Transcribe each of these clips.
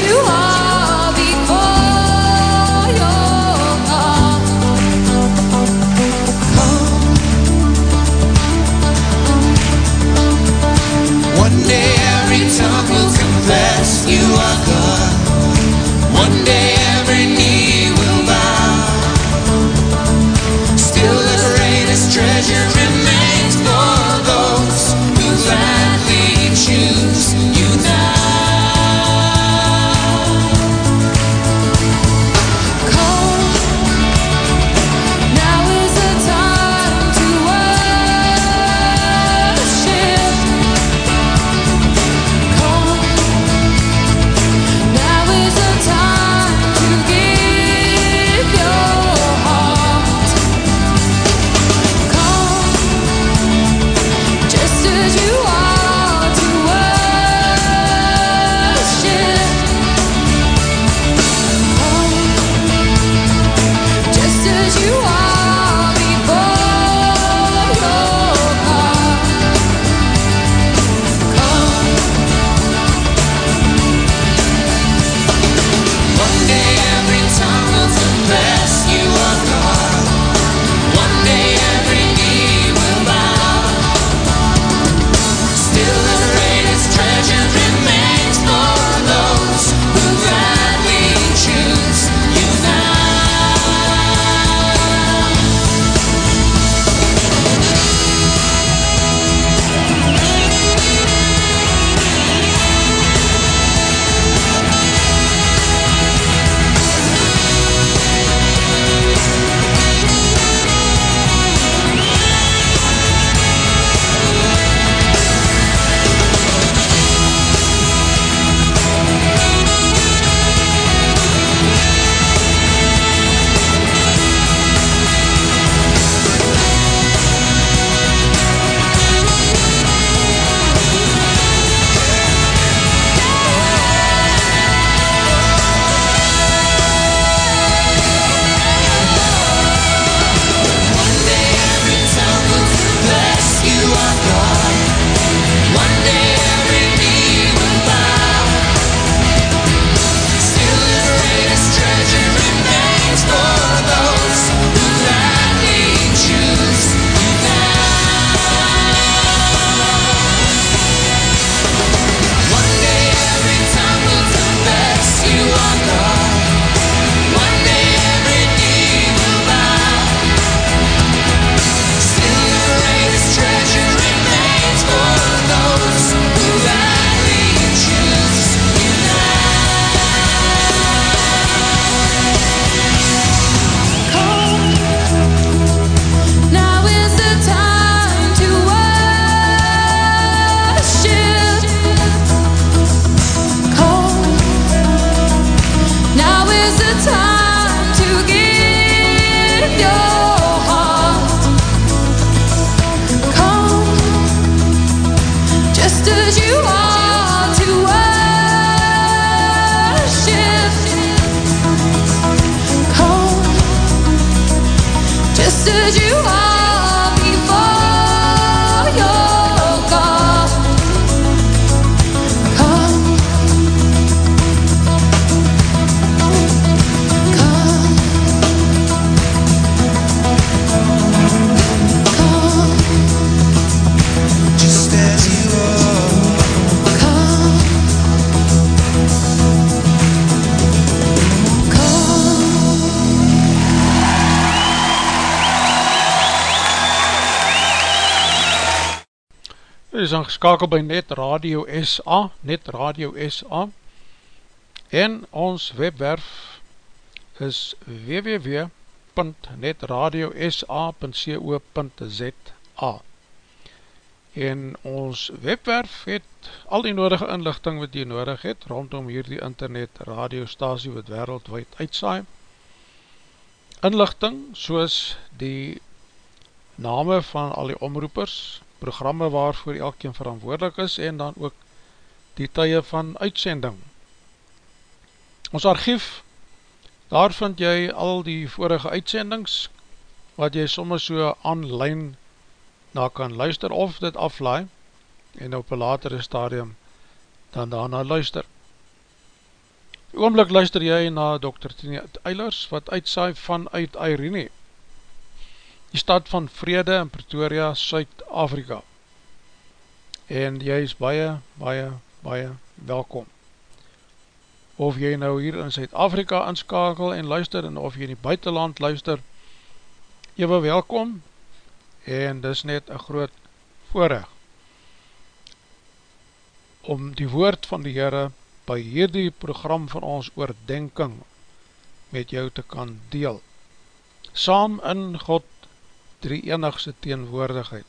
you are. Is aangeskakel by Net Radio SA, Net Radio SA, en ons webwerf is www.netradiosa.co.za en ons webwerf het al die nodige inlichting wat jy nodig het rondom hierdie internet radiostasie wat wereldwijd uitsaai. Inlichting soos die name van al die omroepers programme waarvoor elkeen verantwoordelik is en dan ook die tye van uitsending. Ons archief, daar vind jy al die vorige uitsendings wat jy soms so online na kan luister of dit aflaai en op een latere stadium dan daarna luister. Oomlik luister jy na Dr. Tini Eilers wat uitsaai vanuit Irene, die stad van Vrede in Pretoria, Suid-Afrika. En jy is baie, baie, baie welkom. Of jy nou hier in Suid-Afrika inskakel en luister en of jy in die buitenland luister, ewe welkom en dis net een groot voorrecht om die woord van die Heere by hierdie program van ons oordenking met jou te kan deel. Saam in God drie enigse teenwoordigheid.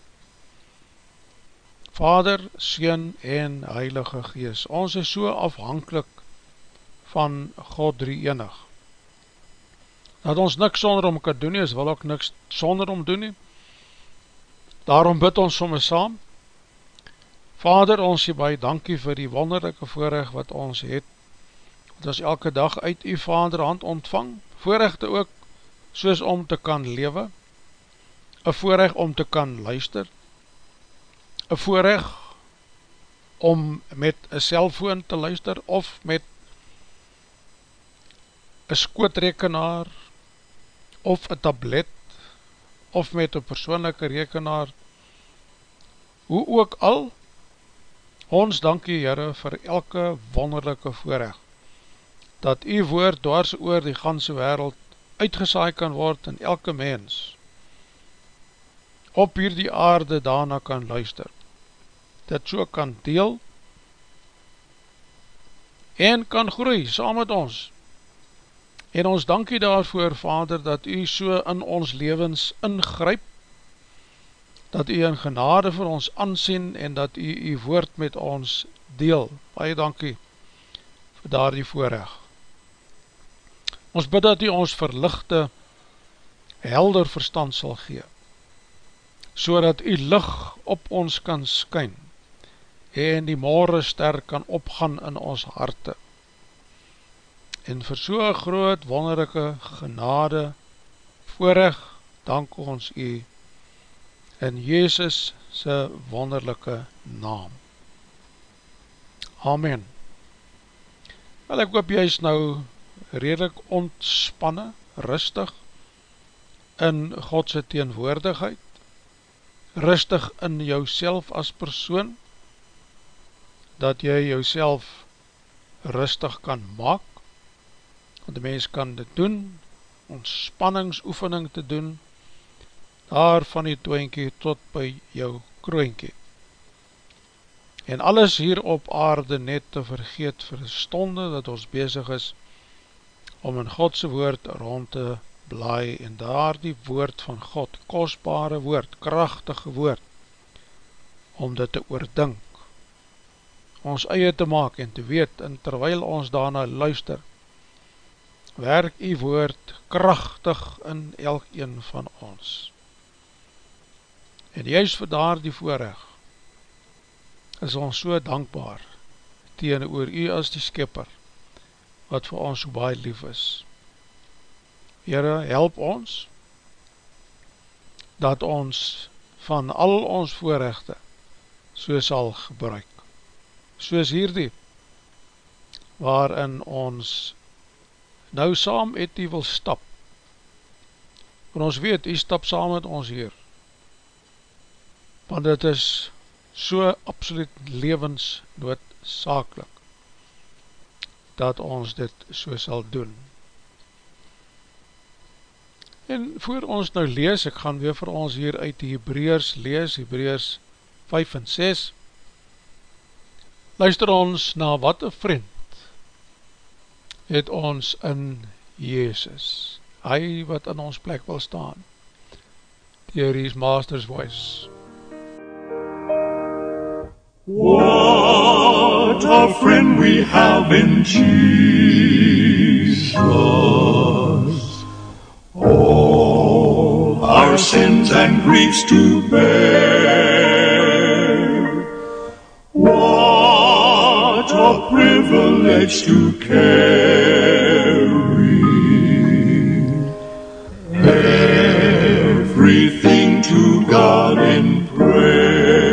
Vader, Seen en Heilige Gees, ons is so afhankelijk van God drie enig. Dat ons niks sonder om kan doen nie, is wil ook niks sonder om doen nie. Daarom bid ons soms saam, Vader, ons baie dankie vir die wonderlijke voorrecht wat ons het, wat ons elke dag uit die vaderhand ontvang, voorrechte ook soos om te kan lewe, een voorrecht om te kan luister, een voorrecht om met een cellfoon te luister, of met een skootrekenaar, of een tablet, of met een persoonlijke rekenaar, hoe ook al, Ons dankie Heere vir elke wonderlijke voorrecht, dat u woord dwars oor die ganse wereld uitgesaai kan word in elke mens, op hier die aarde daarna kan luister, dit so kan deel, en kan groei saam met ons, en ons dankie daarvoor Vader, dat u so in ons levens ingryp, dat u in genade vir ons ansien en dat u u woord met ons deel. Baie dankie vir daar die voorrecht. Ons bid dat u ons verlichte helder verstand sal gee, so dat u lig op ons kan skyn en die morgen ster kan opgaan in ons harte. En vir so'n groot wonderlijke genade voorrecht, dank ons u in Jezus sy wonderlijke naam. Amen. Wel ek hoop jy is nou redelijk ontspanne, rustig in Godse teenwoordigheid, rustig in jou as persoon, dat jy jou rustig kan maak, want die mens kan dit doen, ontspanningsoefening te doen, daar van die toenkie tot by jou kroonkie. En alles hier op aarde net te vergeet vir stonde dat ons bezig is om in Godse woord rond te blaai en daar die woord van God, kostbare woord, krachtige woord, om dit te oordink, ons eie te maak en te weet, en terwyl ons daarna luister, werk die woord krachtig in elk een van ons. En juist vir daar die voorrecht is ons so dankbaar teen oor u as die skipper wat vir ons so baie lief is Heere, help ons dat ons van al ons voorrechte so sal gebruik. Soos hierdie waarin ons nou saam het die wil stap. Want ons weet, die stap saam met ons hier. Want het is so absoluut levensnoodzakelik dat ons dit so sal doen. En voor ons nou lees, ek gaan weer vir ons hier uit die Hebreërs lees, Hebreërs 5 en 6, luister ons na wat een vriend het ons in Jezus, hy wat in ons plek wil staan, die His Master's Voice, What a friend we have in Jesus. sins and griefs to bear. What a privilege to carry everything to God in prayer.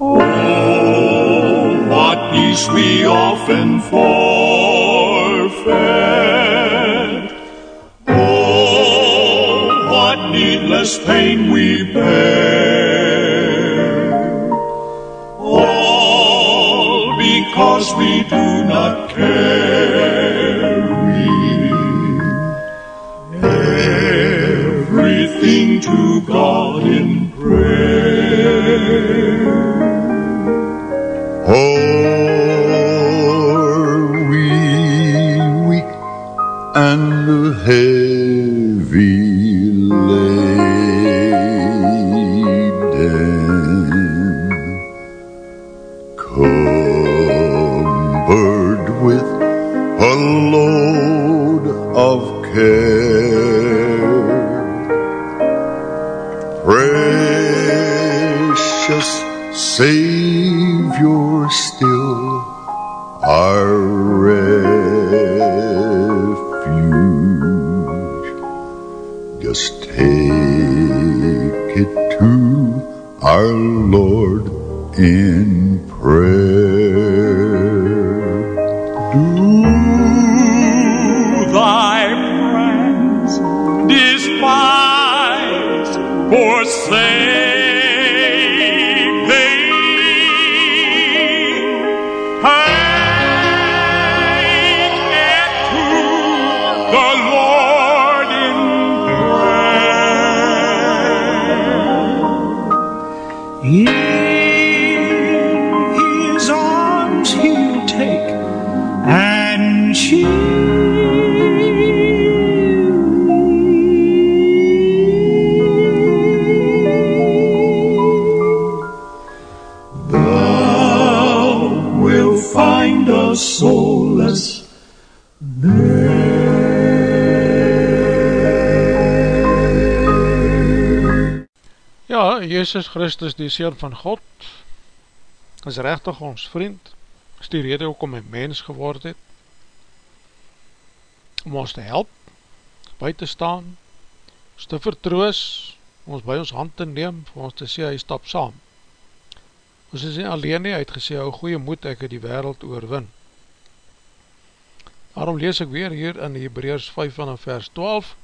Oh, what peace we often fall. Needless pain we bear. All because we do not carry Just take it to our Lord in prayer. Jezus Christus, die Seen van God, is rechtig ons vriend, is die rede ook om een mens geword het, om ons te help, by te staan, ons te vertroos, ons by ons hand te neem, vir ons te sê, hy stap saam. Ons is nie alleen nie, hy het gesê, hou goeie moed, ek het die wereld oorwin. Daarom lees ek weer hier in Hebreërs 5 van vers 12,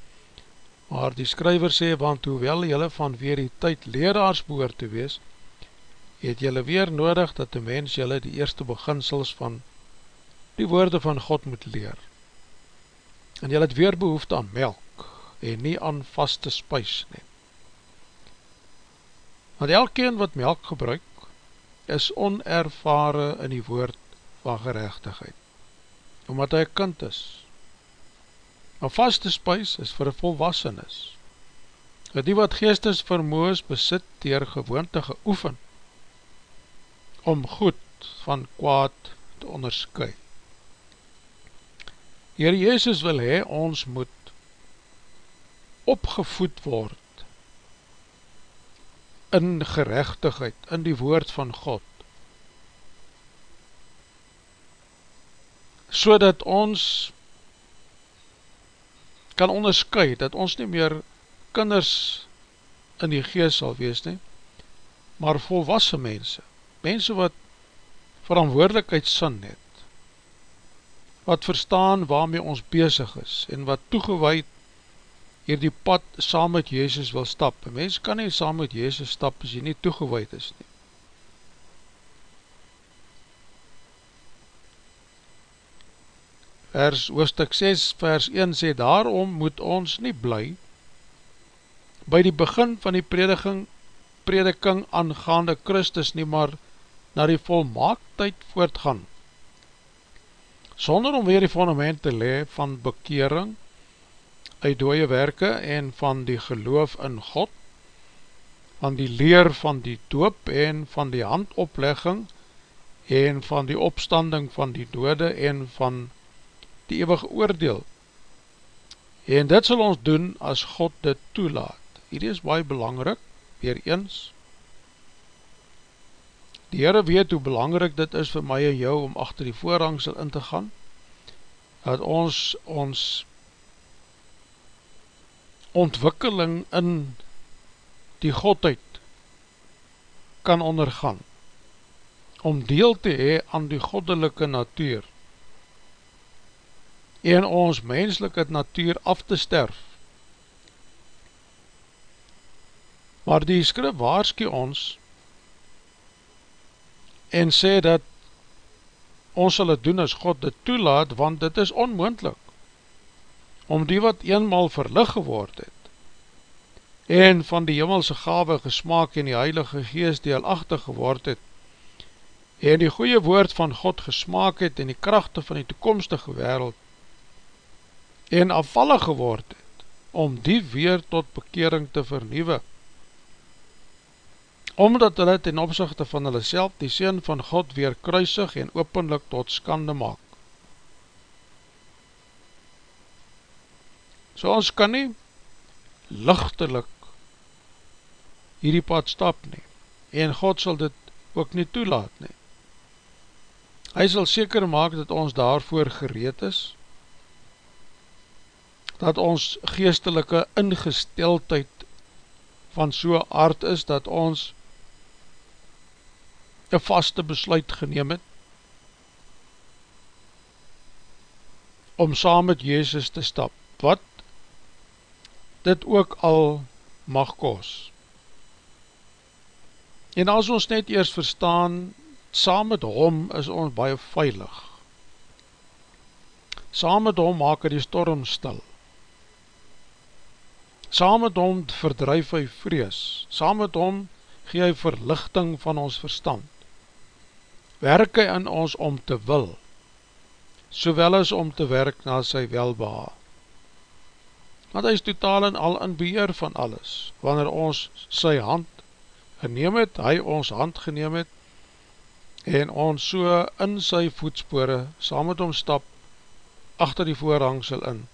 Maar die skryver sê, want hoewel jylle van weer die tyd leraars behoor te wees, het jylle weer nodig dat die mens jylle die eerste beginsels van die woorde van God moet leer. En jylle het weer behoefte aan melk en nie aan vaste spuis neem. Want elkeen wat melk gebruik, is onervare in die woord van gerechtigheid, omdat hy kind is, Een vaste spuis is vir een volwassenis. Het die wat geestes vermoes besit dier gewoonte geoefen om goed van kwaad te onderskui. Heer Jezus wil hee, ons moet opgevoed word in gerechtigheid, in die woord van God. So dat ons kan onderskui, dat ons nie meer kinders in die geest sal wees nie, maar volwassen mense, mense wat verantwoordelikheid sin het, wat verstaan waarmee ons bezig is, en wat toegewaid hier die pad saam met Jezus wil stap. Een mens kan nie saam met Jezus stap as jy nie toegewaid is nie. Vers hoofstuk 6 vers 1 sê, daarom moet ons nie bly by die begin van die prediking, prediking aangaande Christus nie, maar na die volmaaktheid voortgaan, sonder om weer die fundament te le van bekering, uit dooie werke en van die geloof in God, van die leer van die doop en van die handoplegging en van die opstanding van die dode en van die eeuwige oordeel. En dit sal ons doen as God dit toelaat. Hierdie is baie belangrik, weer eens. Die Heere weet hoe belangrijk dit is vir my en jou om achter die voorhangsel in te gaan, dat ons ons ontwikkeling in die Godheid kan ondergaan, om deel te hee aan die goddelike natuur, en ons menselike natuur af te sterf. Maar die skrif waarskie ons, en sê dat ons sal het doen as God dit toelaat, want dit is onmoendlik, om die wat eenmaal verlig geword het, en van die jimmelse gave gesmaak en die heilige geest deelachtig geword het, en die goeie woord van God gesmaak het en die krachte van die toekomstige wereld en afvallig geword het, om die weer tot bekering te vernieuwe. Omdat hulle ten opzichte van hulle self die Seen van God weer kruisig en openlik tot skande maak. So ons kan nie lichtelik hierdie pad stap nie, en God sal dit ook nie toelaat nie. Hy sal seker maak dat ons daarvoor gereed is, dat ons geestelike ingesteldheid van so aard is, dat ons een vaste besluit geneem het, om saam met Jezus te stap, wat dit ook al mag kos. En as ons net eers verstaan, saam met hom is ons baie veilig. Saam met hom maak hy die storm stil. Saam met hom verdrijf hy vrees, saam met hom gee hy verlichting van ons verstand. Werk hy in ons om te wil, sowel as om te werk na sy welbeha. Want hy is totaal en al in beheer van alles, wanneer ons sy hand geneem het, hy ons hand geneem het, en ons so in sy voetspore saam met hom stap, achter die voorhangsel in,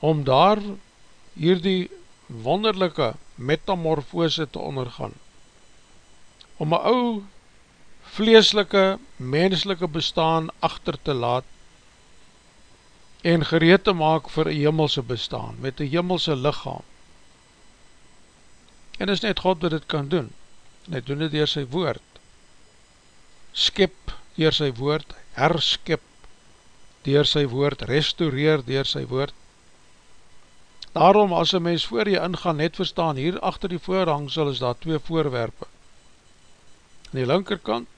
om daar hierdie wonderlijke metamorfose te ondergaan, om een ou vleeslike, menslike bestaan achter te laat, en gereed te maak vir een jimmelse bestaan, met een jimmelse lichaam. En is net God wat dit kan doen, en hy doen dit dier sy woord, skip dier sy woord, herskip dier sy woord, restaureer dier sy woord, Daarom as een mens voor jy ingaan net verstaan, hier achter die voorhangsel is daar twee voorwerpe. Aan die linkerkant,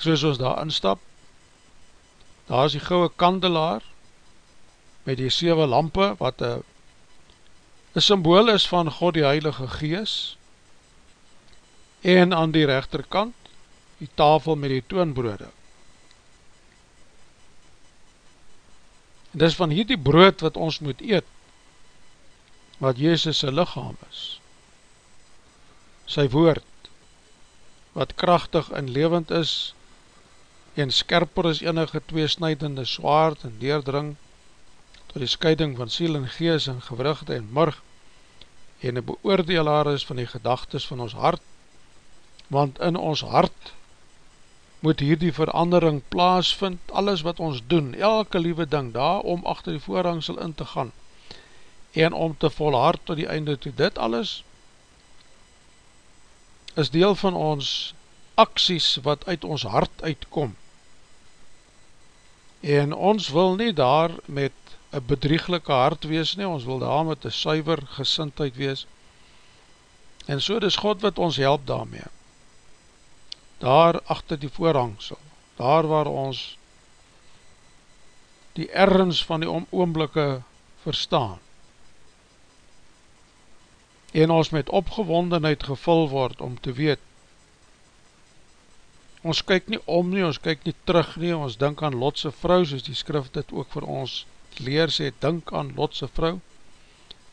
soos ons daar instap, daar is die gouwe kandelaar, met die 7 lampe, wat een, een symbool is van God die Heilige Gees, en aan die rechterkant, die tafel met die toonbrode. Dis van hierdie brood wat ons moet eet, wat Jezus sy lichaam is, sy woord, wat krachtig en levend is, en skerper is enige tweesnijdende zwaard en deerdring, tot die scheiding van siel en gees en gewrugte en murg, en een beoordelaar is van die gedagtes van ons hart, want in ons hart moet hierdie verandering plaasvind, alles wat ons doen, elke liewe ding daar, om achter die voorhangsel in te gaan, en om te volhard tot die einde toe. Dit alles is deel van ons acties wat uit ons hart uitkom. En ons wil nie daar met een bedrieglike hart wees nie, ons wil daar met een suiver gesintheid wees. En so is God wat ons help daarmee daar achter die voorhangsel, daar waar ons die ergens van die oomblikke verstaan, en ons met opgewondenheid gevul word om te weet, ons kyk nie om nie, ons kyk nie terug nie, ons dink aan Lotse vrou, soos die skrif dit ook vir ons leer sê, dink aan Lotse vrou,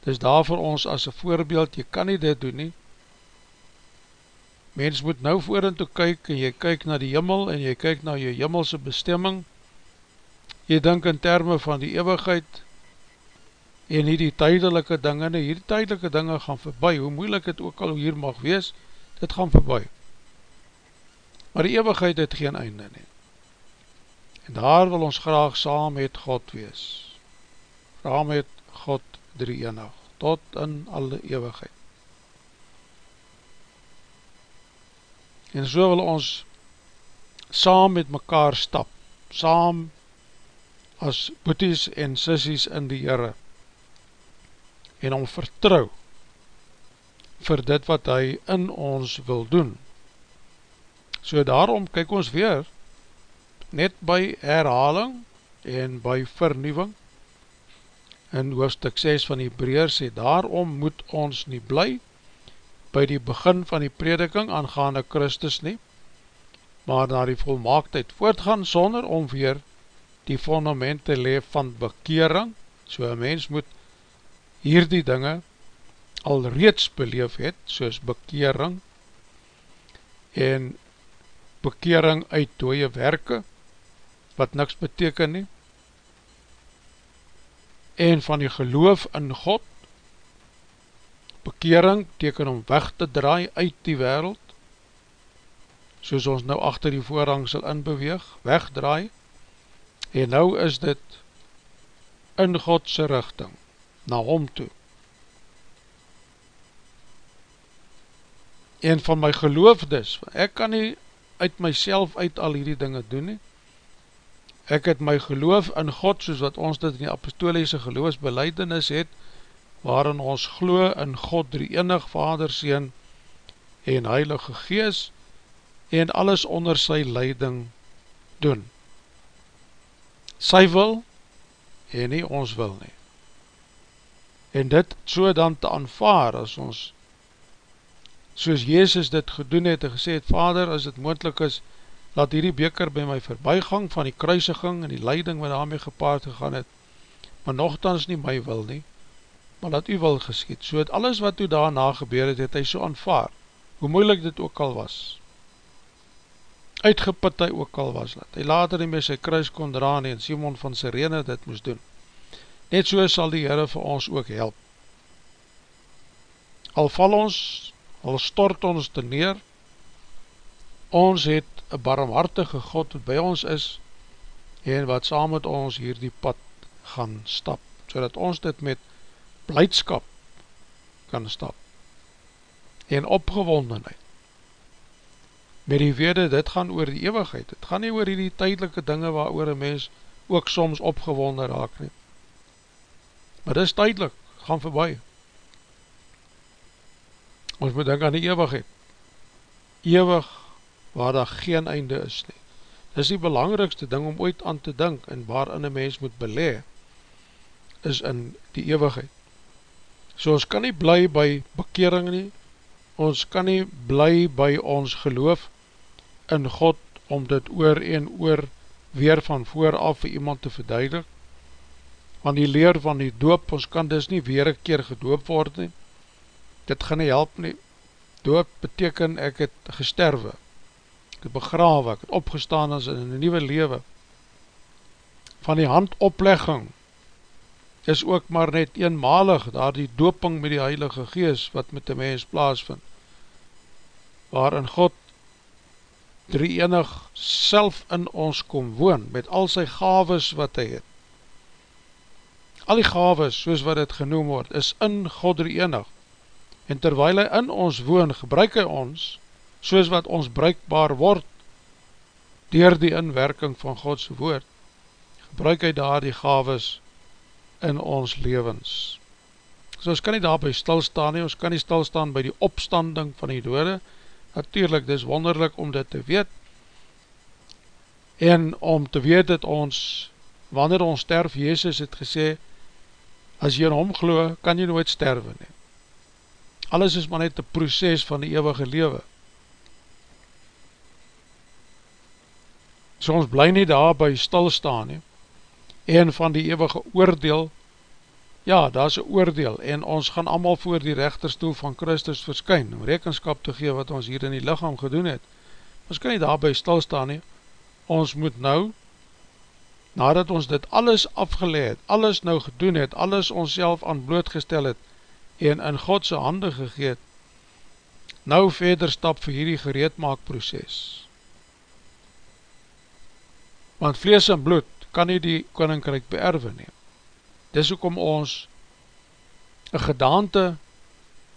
dis daar vir ons as een voorbeeld, jy kan nie dit doen nie, Mens moet nou voor en toe kyk en jy kyk na die jimmel en jy kyk na jou jimmelse bestemming. Jy denk in termen van die eeuwigheid en nie die tydelike dinge, nie, hier tydelike dinge gaan verby, hoe moeilik het ook al hier mag wees, dit gaan voorbij. Maar die eeuwigheid het geen einde nie. En daar wil ons graag saam met God wees. Saam met God drie enig, tot in alle eeuwigheid. En so wil ons saam met mekaar stap, saam as boeties en sissies in die Heere, en om vertrouw vir dit wat hy in ons wil doen. So daarom kyk ons weer net by herhaling en by vernieuwing in hoofdstuk 6 van die breer sê daarom moet ons nie bly by die begin van die prediking aangaande Christus nie maar na die volmaaktheid voortgaan sonder om weer die fondament te leef van bekering so een mens moet hierdie dinge al reeds beleef het, soos bekering en bekering uit dooie werke, wat niks beteken nie, en van die geloof in God, bekering teken om weg te draai uit die wereld, soos ons nou achter die voorrang sal inbeweeg, wegdraai, en nou is dit in Godse richting, na hom toe, en van my geloof dus, ek kan nie uit myself uit al hierdie dinge doen nie, ek het my geloof in God, soos wat ons dit in die apostoliese geloofsbeleidenis het, waarin ons glo in God, drie enig Vader, Seen en Heilige Gees, en alles onder sy leiding doen. Sy wil, en nie ons wil nie. En dit so dan te aanvaar, as ons soos Jezus dit gedoen het en gesê het, Vader, as het moendlik is, laat hierdie beker by my voorbijgang van die kruisiging en die leiding wat daarmee gepaard gegaan het, maar nogthans nie my wil nie, maar laat u wil geskiet. So het alles wat u daarna gebeur het, het hy so aanvaar, hoe moeilik dit ook al was, uitgeput hy ook al was, dat hy later nie met sy kruis kon draan en Simon van Sirene dit moes doen. Net so sal die Heere vir ons ook help. Al val ons al stort ons te neer, ons het een barmhartige God wat by ons is, en wat saam met ons hier die pad gaan stap, so ons dit met blijdskap kan stap, en opgewondenheid, met die wede, dit gaan oor die eeuwigheid, dit gaan nie oor die tydelike dinge waar oor een mens ook soms opgewonden raak nie, maar dit is tydelik, gaan voorbij, ons moet denk aan die eeuwigheid, eeuwig waar daar geen einde is nie. Dit is die belangrikste ding om ooit aan te dink en waarin een mens moet belee, is in die eeuwigheid. So ons kan nie bly by bekering nie, ons kan nie bly by ons geloof in God om dit oor en oor weer van vooraf vir iemand te verduidelik, want die leer van die doop, ons kan dus nie weer een keer gedoop word nie, dit gaan nie help nie, doop beteken ek het gesterwe, ek het begrawe, ek het opgestaan as in een nieuwe lewe, van die handoplegging, is ook maar net eenmalig, daar die dooping met die Heilige Gees, wat met die mens plaasvind, waarin God drie enig self in ons kom woon, met al sy gaves wat hy het, al die gaves, soos wat het genoem word, is in God drie enig, en terwijl hy in ons woon, gebruik hy ons, soos wat ons bruikbaar word, dier die inwerking van Godse woord, gebruik hy daar die gaves in ons levens. So ons kan nie daarby stilstaan nie, ons kan nie stilstaan by die opstanding van die dode, natuurlijk, dit is wonderlik om dit te weet, en om te weet dat ons, wanneer ons sterf, Jezus het gesê, as jy in hom geloo, kan jy nooit sterwe nie alles is maar net die proces van die eeuwige lewe. So ons bly nie daar by stilstaan nie, en van die eeuwige oordeel, ja, daar is een oordeel, en ons gaan allemaal voor die rechterstoel van Christus verskyn, om rekenskap te gee wat ons hier in die lichaam gedoen het. Ons kan nie daar by stilstaan nie, ons moet nou, nadat ons dit alles afgeleid, alles nou gedoen het, alles ons self aan blootgestel het, en in Godse hande gegeet, nou verder stap vir hierdie gereedmaakproces. Want vlees en bloed kan nie die koninkryk beerwe neem. Dis ook om ons een gedaante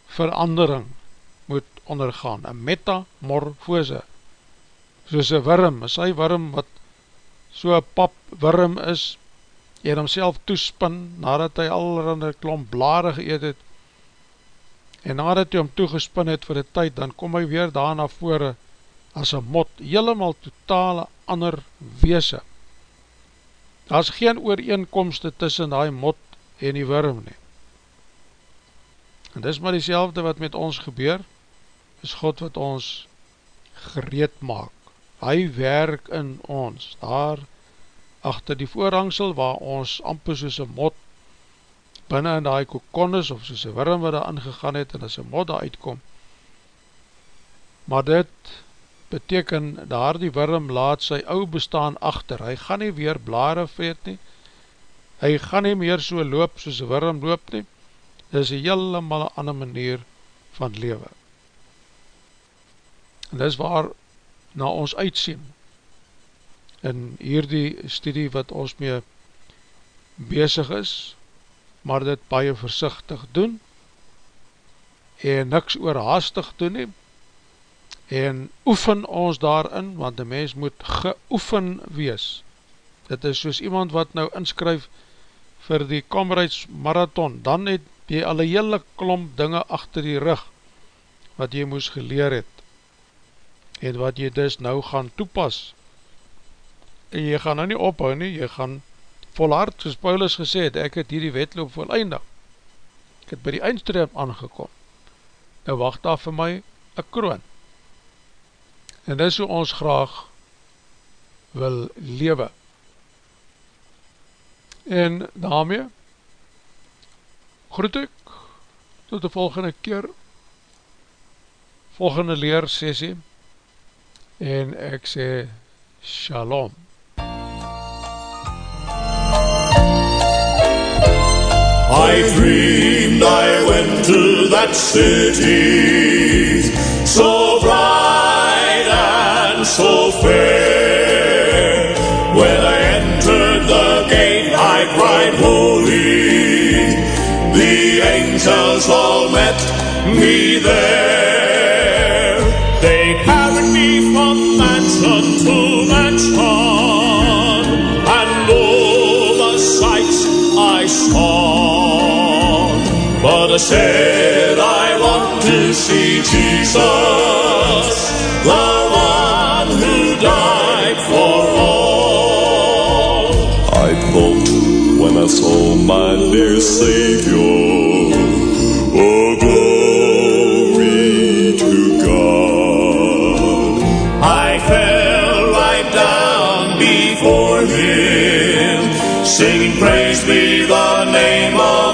verandering moet ondergaan, een metamorfose, soos een worm, is hy worm wat so een pap worm is, en homself toespin, nadat hy allerhande klomp blare geëet het, en nadat hy hom toegespin het vir die tyd, dan kom hy weer daarna vore, as een mot, helemaal totale ander weese. Daar is geen ooreenkomste tussen die mot en die worm nie. En dis maar die wat met ons gebeur, is God wat ons gereed maak. Hy werk in ons, daar achter die voorhangsel waar ons amper soos een mot binnen in die kokon is, of soos een worm wat daar ingegaan het, en as een mot daar uitkom. Maar dit beteken, daar die worm laat sy ou bestaan achter, hy gaan nie weer blare vreet nie, hy gaan nie meer so loop soos een worm loop nie, dit is een helemaal ander manier van lewe. En dit is waar na ons uitsien, in hierdie studie wat ons mee bezig is, maar dit baie versichtig doen, en niks oorhaastig doen nie, en oefen ons daarin, want die mens moet geoefen wees. Dit is soos iemand wat nou inskryf vir die Comrades Marathon, dan het jy al een hele klomp dinge achter die rug, wat jy moes geleer het, en wat jy dus nou gaan toepas, en jy gaan nou nie ophou nie, jy gaan volhard, soos Paulus gesê het, ek het hierdie wetloop voleindig, ek het by die eindstreep aangekom, nou wacht daar vir my een kroon, en dis hoe ons graag wil lewe, en daarmee, groet ek, tot die volgende keer, volgende leer sessie, en ek sê, shalom. I dreamed I went to that city fair. When I entered the gate, I cried, Holy. The angels all met me there. They carried me from mansion to mansion, and all the sights I saw. But I said I want to see Jesus, my dear Savior, oh glory to God. I fell right down before Him, singing praise be the name of